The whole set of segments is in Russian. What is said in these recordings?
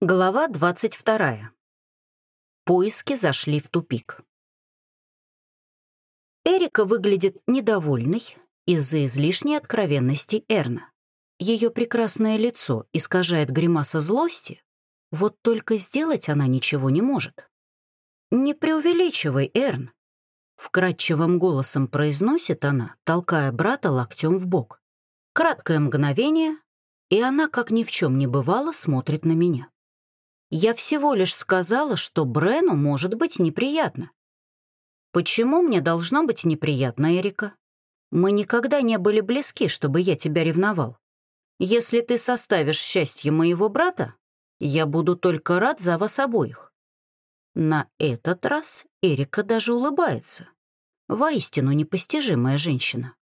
Глава 22. Поиски зашли в тупик. Эрика выглядит недовольной из-за излишней откровенности Эрна. Ее прекрасное лицо искажает гримаса злости, вот только сделать она ничего не может. «Не преувеличивай, Эрн», — вкрадчивым голосом произносит она, толкая брата локтем в бок. Краткое мгновение, и она, как ни в чем не бывало, смотрит на меня. Я всего лишь сказала, что Брену может быть неприятно. Почему мне должно быть неприятно, Эрика? Мы никогда не были близки, чтобы я тебя ревновал. Если ты составишь счастье моего брата, я буду только рад за вас обоих. На этот раз Эрика даже улыбается. Воистину непостижимая женщина.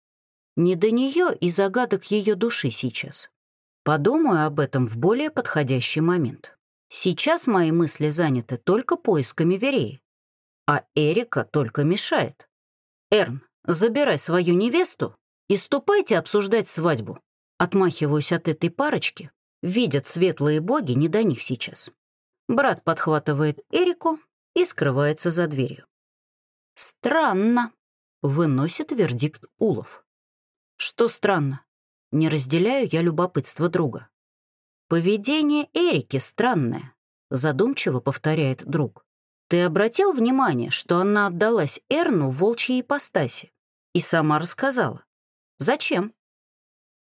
Не до нее и загадок ее души сейчас. Подумаю об этом в более подходящий момент. Сейчас мои мысли заняты только поисками Вереи, а Эрика только мешает. Эрн, забирай свою невесту и ступайте обсуждать свадьбу. Отмахиваюсь от этой парочки. Видят светлые боги, не до них сейчас. Брат подхватывает Эрику и скрывается за дверью. «Странно», — выносит вердикт Улов. «Что странно? Не разделяю я любопытство друга. «Поведение Эрики странное», — задумчиво повторяет друг. «Ты обратил внимание, что она отдалась Эрну в волчьей ипостаси и сама рассказала? Зачем?»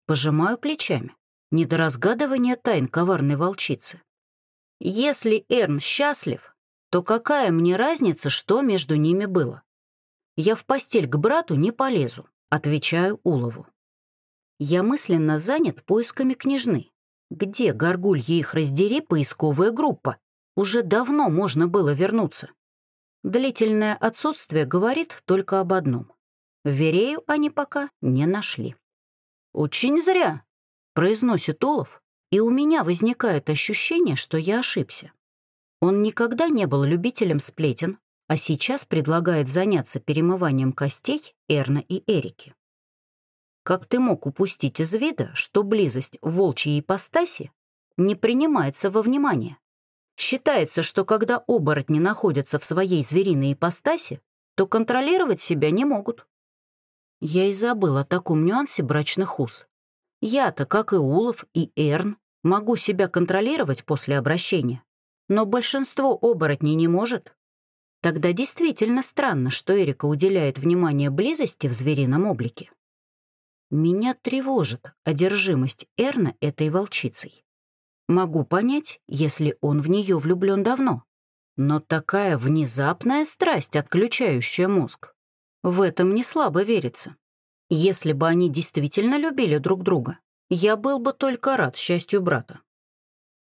Пожимаю плечами. Не до разгадывания тайн коварной волчицы. Если Эрн счастлив, то какая мне разница, что между ними было? Я в постель к брату не полезу, отвечаю Улову. Я мысленно занят поисками княжны, где, горгульи их раздери, поисковая группа? Уже давно можно было вернуться. Длительное отсутствие говорит только об одном. Верею они пока не нашли. «Очень зря», — произносит Олов, и у меня возникает ощущение, что я ошибся. Он никогда не был любителем сплетен, а сейчас предлагает заняться перемыванием костей Эрна и Эрики. Как ты мог упустить из вида, что близость волчьей ипостаси не принимается во внимание? Считается, что когда оборотни находятся в своей звериной ипостаси, то контролировать себя не могут. Я и забыл о таком нюансе брачных уз. Я-то, как и Улов и Эрн, могу себя контролировать после обращения, но большинство оборотней не может. Тогда действительно странно, что Эрика уделяет внимание близости в зверином облике. Меня тревожит одержимость Эрна этой волчицей. Могу понять, если он в нее влюблен давно. Но такая внезапная страсть, отключающая мозг, в этом не слабо верится. Если бы они действительно любили друг друга, я был бы только рад счастью брата.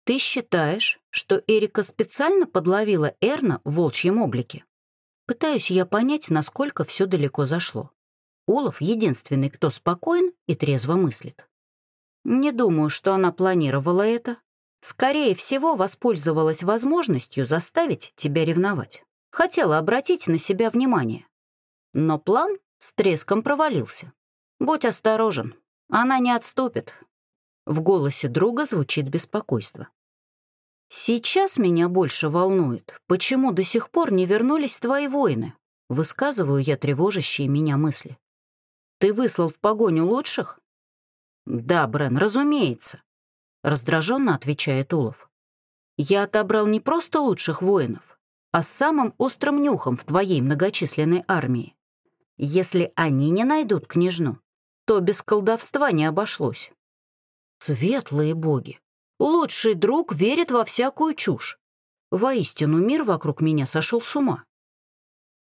Ты считаешь, что Эрика специально подловила Эрна в волчьем облике? Пытаюсь я понять, насколько все далеко зашло. Олаф — единственный, кто спокоен и трезво мыслит. Не думаю, что она планировала это. Скорее всего, воспользовалась возможностью заставить тебя ревновать. Хотела обратить на себя внимание. Но план с треском провалился. Будь осторожен, она не отступит. В голосе друга звучит беспокойство. «Сейчас меня больше волнует, почему до сих пор не вернулись твои воины?» Высказываю я тревожащие меня мысли. Ты выслал в погоню лучших? Да, Брен, разумеется, раздраженно отвечает Улов. Я отобрал не просто лучших воинов, а с самым острым нюхом в твоей многочисленной армии. Если они не найдут княжну, то без колдовства не обошлось. Светлые боги! Лучший друг верит во всякую чушь. Воистину мир вокруг меня сошел с ума.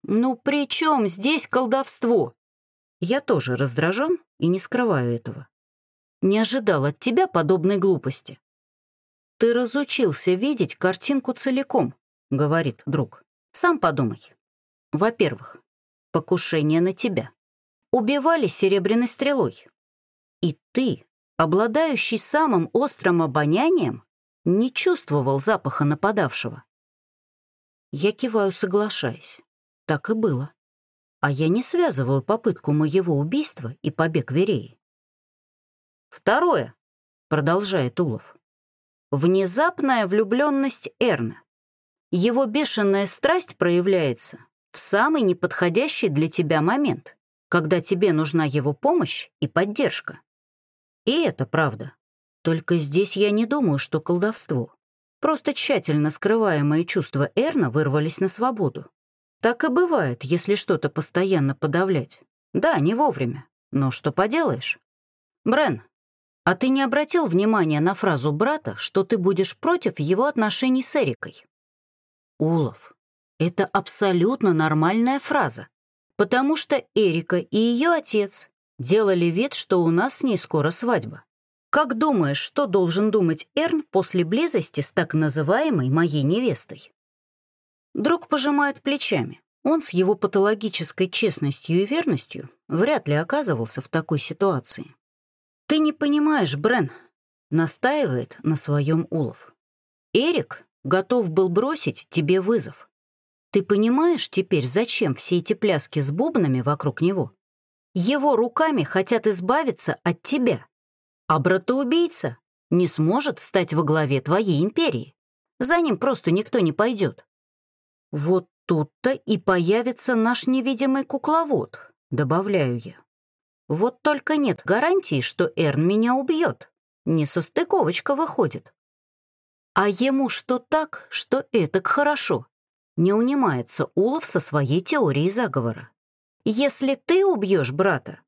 «Ну при чем здесь колдовство?» Я тоже раздражен и не скрываю этого. Не ожидал от тебя подобной глупости. Ты разучился видеть картинку целиком, говорит друг. Сам подумай. Во-первых, покушение на тебя. Убивали серебряной стрелой. И ты, обладающий самым острым обонянием, не чувствовал запаха нападавшего. Я киваю, соглашаясь. Так и было а я не связываю попытку моего убийства и побег Вереи. «Второе», — продолжает Улов. внезапная влюбленность Эрна. Его бешеная страсть проявляется в самый неподходящий для тебя момент, когда тебе нужна его помощь и поддержка. И это правда. Только здесь я не думаю, что колдовство. Просто тщательно скрываемые чувства Эрна вырвались на свободу. Так и бывает, если что-то постоянно подавлять. Да, не вовремя. Но что поделаешь? Брен, а ты не обратил внимания на фразу брата, что ты будешь против его отношений с Эрикой? Улов, это абсолютно нормальная фраза, потому что Эрика и ее отец делали вид, что у нас с ней скоро свадьба. Как думаешь, что должен думать Эрн после близости с так называемой моей невестой? Друг пожимает плечами. Он с его патологической честностью и верностью вряд ли оказывался в такой ситуации. «Ты не понимаешь, Брен», — настаивает на своем Улов. «Эрик готов был бросить тебе вызов. Ты понимаешь теперь, зачем все эти пляски с бубнами вокруг него? Его руками хотят избавиться от тебя, а братоубийца не сможет стать во главе твоей империи. За ним просто никто не пойдет. Вот тут-то и появится наш невидимый кукловод, добавляю я. Вот только нет гарантии, что Эрн меня убьет. Не состыковочка выходит. А ему что так, что этак хорошо. Не унимается Улов со своей теорией заговора. Если ты убьешь брата,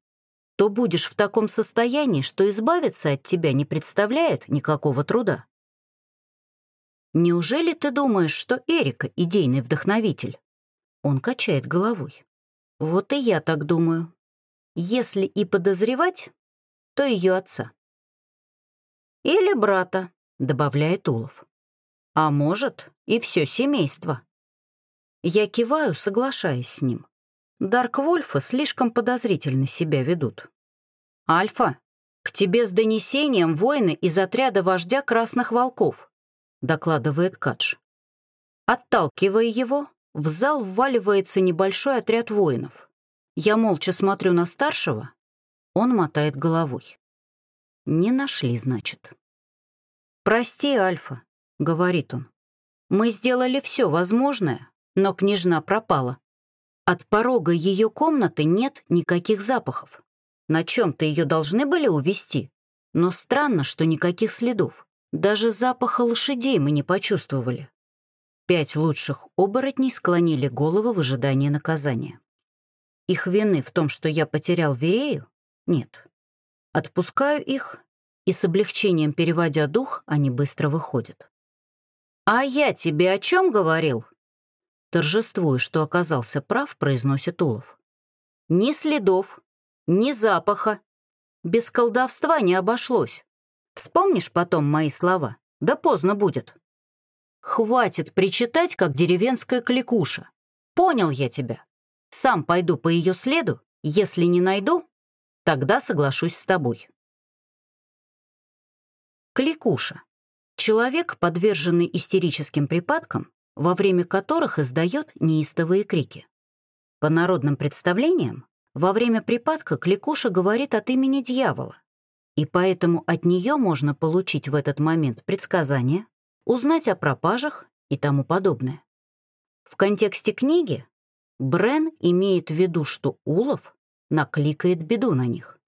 то будешь в таком состоянии, что избавиться от тебя не представляет никакого труда. Неужели ты думаешь, что Эрика — идейный вдохновитель? Он качает головой. Вот и я так думаю. Если и подозревать, то ее отца. Или брата, добавляет Улов. А может, и все семейство. Я киваю, соглашаясь с ним. Дарквольфы слишком подозрительно себя ведут. «Альфа, к тебе с донесением воины из отряда вождя Красных Волков», докладывает Кадж. Отталкивая его, в зал вваливается небольшой отряд воинов. Я молча смотрю на старшего, он мотает головой. Не нашли, значит. «Прости, Альфа», — говорит он. «Мы сделали все возможное, но княжна пропала. От порога ее комнаты нет никаких запахов. На чем-то ее должны были увести. Но странно, что никаких следов. Даже запаха лошадей мы не почувствовали. Пять лучших оборотней склонили головы в ожидании наказания. Их вины в том, что я потерял Верею, нет. Отпускаю их, и с облегчением переводя дух, они быстро выходят. «А я тебе о чем говорил?» торжествуя, что оказался прав, произносит Улов. «Ни следов, ни запаха. Без колдовства не обошлось. Вспомнишь потом мои слова? Да поздно будет. Хватит причитать, как деревенская кликуша. Понял я тебя. Сам пойду по ее следу. Если не найду, тогда соглашусь с тобой». Кликуша. Человек, подверженный истерическим припадкам, во время которых издает неистовые крики. По народным представлениям, во время припадка кликуша говорит от имени дьявола, и поэтому от нее можно получить в этот момент предсказания, узнать о пропажах и тому подобное. В контексте книги Брен имеет в виду, что Улов накликает беду на них.